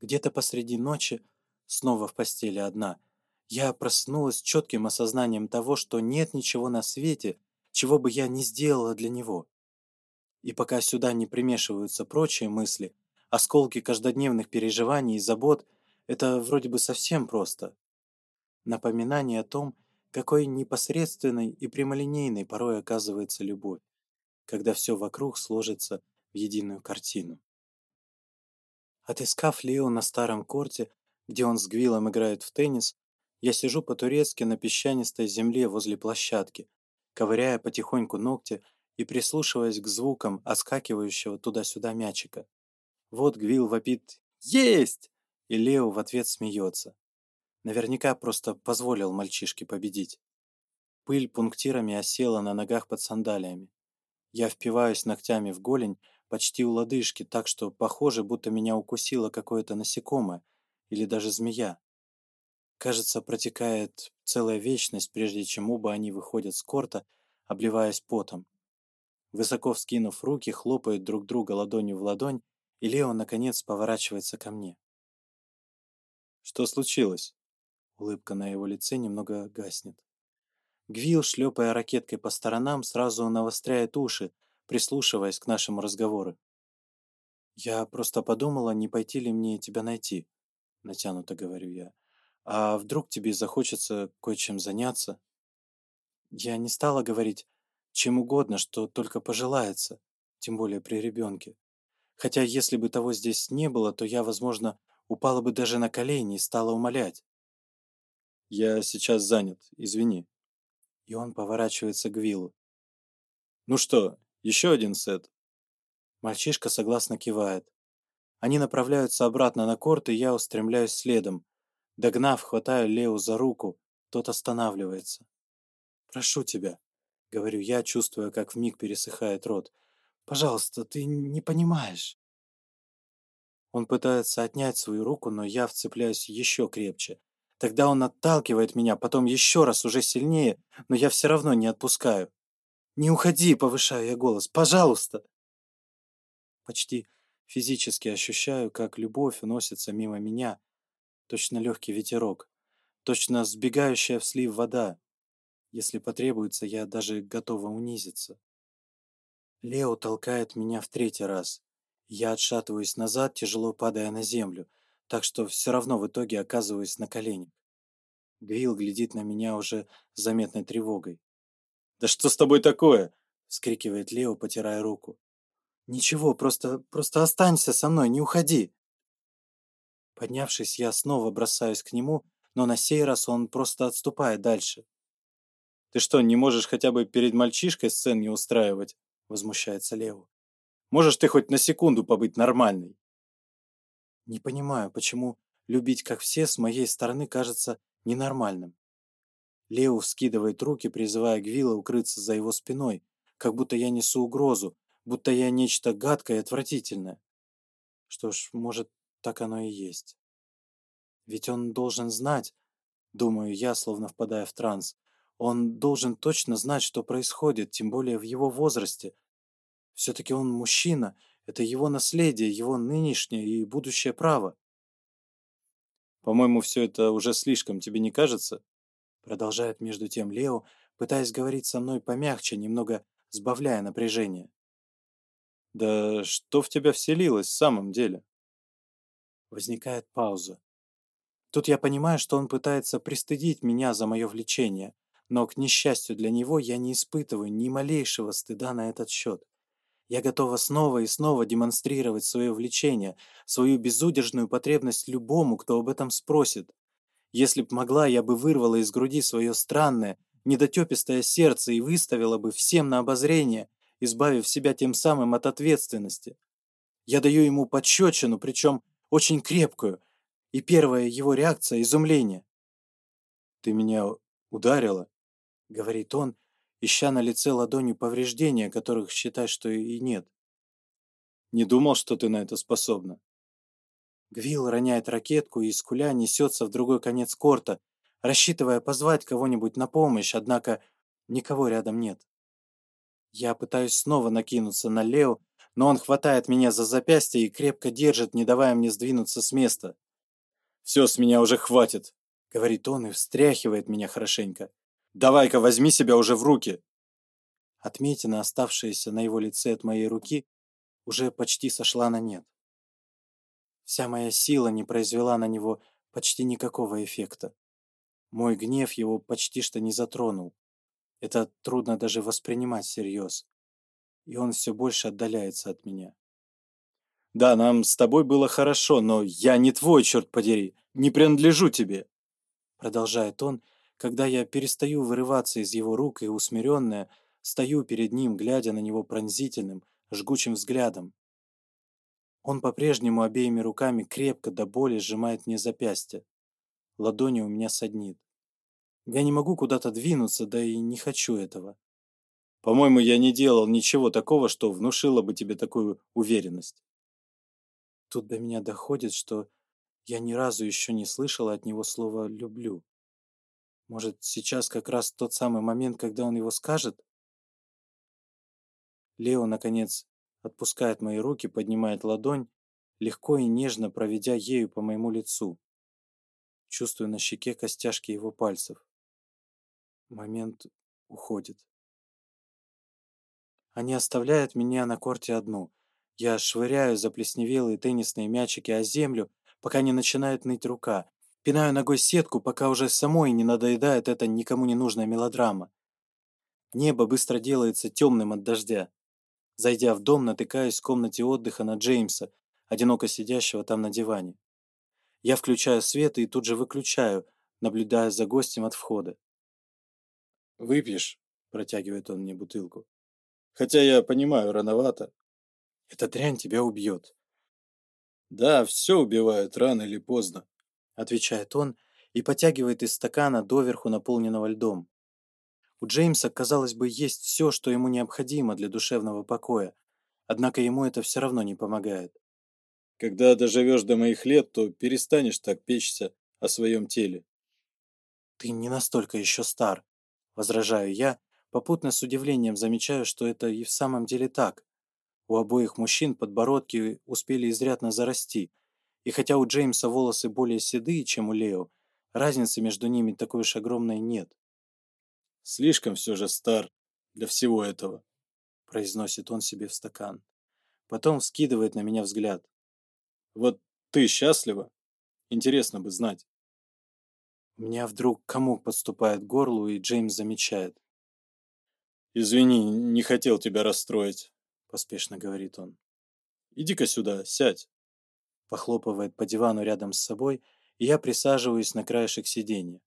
Где-то посреди ночи, снова в постели одна, я проснулась четким осознанием того, что нет ничего на свете, чего бы я не сделала для него. И пока сюда не примешиваются прочие мысли, осколки каждодневных переживаний и забот, это вроде бы совсем просто. Напоминание о том, какой непосредственной и прямолинейной порой оказывается любовь, когда все вокруг сложится в единую картину. Отыскав Лео на старом корте, где он с Гвилом играет в теннис, я сижу по-турецки на песчанистой земле возле площадки, ковыряя потихоньку ногти и прислушиваясь к звукам оскакивающего туда-сюда мячика. Вот Гвил вопит «Есть!» и Лео в ответ смеется. Наверняка просто позволил мальчишке победить. Пыль пунктирами осела на ногах под сандалиями. Я впиваюсь ногтями в голень, почти у лодыжки, так что похоже, будто меня укусило какое-то насекомое или даже змея. Кажется, протекает целая вечность, прежде чем оба они выходят с корта, обливаясь потом. Высоко вскинув руки, хлопают друг друга ладонью в ладонь, и Лео, наконец, поворачивается ко мне. «Что случилось?» Улыбка на его лице немного гаснет. Гвилл, шлепая ракеткой по сторонам, сразу навостряет уши, прислушиваясь к нашему разговору. «Я просто подумала, не пойти ли мне тебя найти», — натянуто говорю я. «А вдруг тебе захочется кое-чем заняться?» Я не стала говорить чем угодно, что только пожелается, тем более при ребенке. Хотя если бы того здесь не было, то я, возможно, упала бы даже на колени и стала умолять. «Я сейчас занят, извини». И он поворачивается к Виллу. «Ну что, еще один сет. Мальчишка согласно кивает. Они направляются обратно на корт, и я устремляюсь следом. Догнав, хватаю Лео за руку. Тот останавливается. «Прошу тебя», — говорю я, чувствуя, как вмиг пересыхает рот. «Пожалуйста, ты не понимаешь». Он пытается отнять свою руку, но я вцепляюсь еще крепче. Тогда он отталкивает меня, потом еще раз уже сильнее, но я все равно не отпускаю. Не уходи, повышаю я голос. Пожалуйста. Почти физически ощущаю, как любовь уносится мимо меня. Точно легкий ветерок. Точно сбегающая в слив вода. Если потребуется, я даже готова унизиться. Лео толкает меня в третий раз. Я отшатываюсь назад, тяжело падая на землю, так что все равно в итоге оказываюсь на коленях. Гвил глядит на меня уже с заметной тревогой. «Да что с тобой такое?» — вскрикивает Лео, потирая руку. «Ничего, просто, просто останься со мной, не уходи!» Поднявшись, я снова бросаюсь к нему, но на сей раз он просто отступает дальше. «Ты что, не можешь хотя бы перед мальчишкой сцен не устраивать?» — возмущается Лео. «Можешь ты хоть на секунду побыть нормальной?» Не понимаю, почему любить как все с моей стороны кажется ненормальным. Лео вскидывает руки, призывая Гвилла укрыться за его спиной, как будто я несу угрозу, будто я нечто гадкое и отвратительное. Что ж, может, так оно и есть. Ведь он должен знать, думаю я, словно впадая в транс, он должен точно знать, что происходит, тем более в его возрасте. Все-таки он мужчина, это его наследие, его нынешнее и будущее право. «По-моему, все это уже слишком, тебе не кажется?» Продолжает между тем Лео, пытаясь говорить со мной помягче, немного сбавляя напряжение. «Да что в тебя вселилось в самом деле?» Возникает пауза. Тут я понимаю, что он пытается пристыдить меня за мое влечение, но, к несчастью для него, я не испытываю ни малейшего стыда на этот счет. Я готова снова и снова демонстрировать свое влечение, свою безудержную потребность любому, кто об этом спросит, если б могла, я бы вырвала из груди свое странное, недотепистое сердце и выставила бы всем на обозрение, избавив себя тем самым от ответственности. Я даю ему подщечину, причем очень крепкую, и первая его реакция — изумление. «Ты меня ударила?» — говорит он, ища на лице ладонью повреждения, которых считай, что и нет. «Не думал, что ты на это способна». Гвилл роняет ракетку и Скуля несется в другой конец корта, рассчитывая позвать кого-нибудь на помощь, однако никого рядом нет. Я пытаюсь снова накинуться на Лео, но он хватает меня за запястье и крепко держит, не давая мне сдвинуться с места. «Все с меня уже хватит», — говорит он и встряхивает меня хорошенько. «Давай-ка возьми себя уже в руки!» Отметина, оставшаяся на его лице от моей руки, уже почти сошла на нет. Вся моя сила не произвела на него почти никакого эффекта. Мой гнев его почти что не затронул. Это трудно даже воспринимать всерьез. И он все больше отдаляется от меня. «Да, нам с тобой было хорошо, но я не твой, черт подери, не принадлежу тебе!» Продолжает он, когда я перестаю вырываться из его рук и усмиренная, стою перед ним, глядя на него пронзительным, жгучим взглядом, он по-прежнему обеими руками крепко до боли сжимает мне запястье. Ладони у меня саднит. Я не могу куда-то двинуться, да и не хочу этого. По-моему, я не делал ничего такого, что внушило бы тебе такую уверенность. Тут до меня доходит, что я ни разу еще не слышала от него слова «люблю». Может, сейчас как раз тот самый момент, когда он его скажет? Лео, наконец, отпускает мои руки, поднимает ладонь, легко и нежно проведя ею по моему лицу. Чувствую на щеке костяшки его пальцев. Момент уходит. Они оставляют меня на корте одну. Я швыряю заплесневелые теннисные мячики о землю, пока не начинает ныть рука. Пинаю ногой сетку, пока уже самой не надоедает эта никому не нужная мелодрама. Небо быстро делается темным от дождя. Зайдя в дом, натыкаюсь в комнате отдыха на Джеймса, одиноко сидящего там на диване. Я включаю свет и тут же выключаю, наблюдая за гостем от входа. «Выпьешь?» – протягивает он мне бутылку. «Хотя я понимаю, рановато». «Эта дрянь тебя убьет». «Да, все убивают рано или поздно», – отвечает он и потягивает из стакана доверху наполненного льдом. У Джеймса, казалось бы, есть все, что ему необходимо для душевного покоя, однако ему это все равно не помогает. Когда доживешь до моих лет, то перестанешь так печься о своем теле. Ты не настолько еще стар, возражаю я, попутно с удивлением замечаю, что это и в самом деле так. У обоих мужчин подбородки успели изрядно зарасти, и хотя у Джеймса волосы более седые, чем у Лео, разницы между ними такой уж огромной нет. Слишком все же стар для всего этого, произносит он себе в стакан. Потом вскидывает на меня взгляд. Вот ты счастлива? Интересно бы знать. У меня вдруг комок подступает к горлу, и Джеймс замечает. «Извини, не хотел тебя расстроить», — поспешно говорит он. «Иди-ка сюда, сядь». Похлопывает по дивану рядом с собой, и я присаживаюсь на краешек сиденья.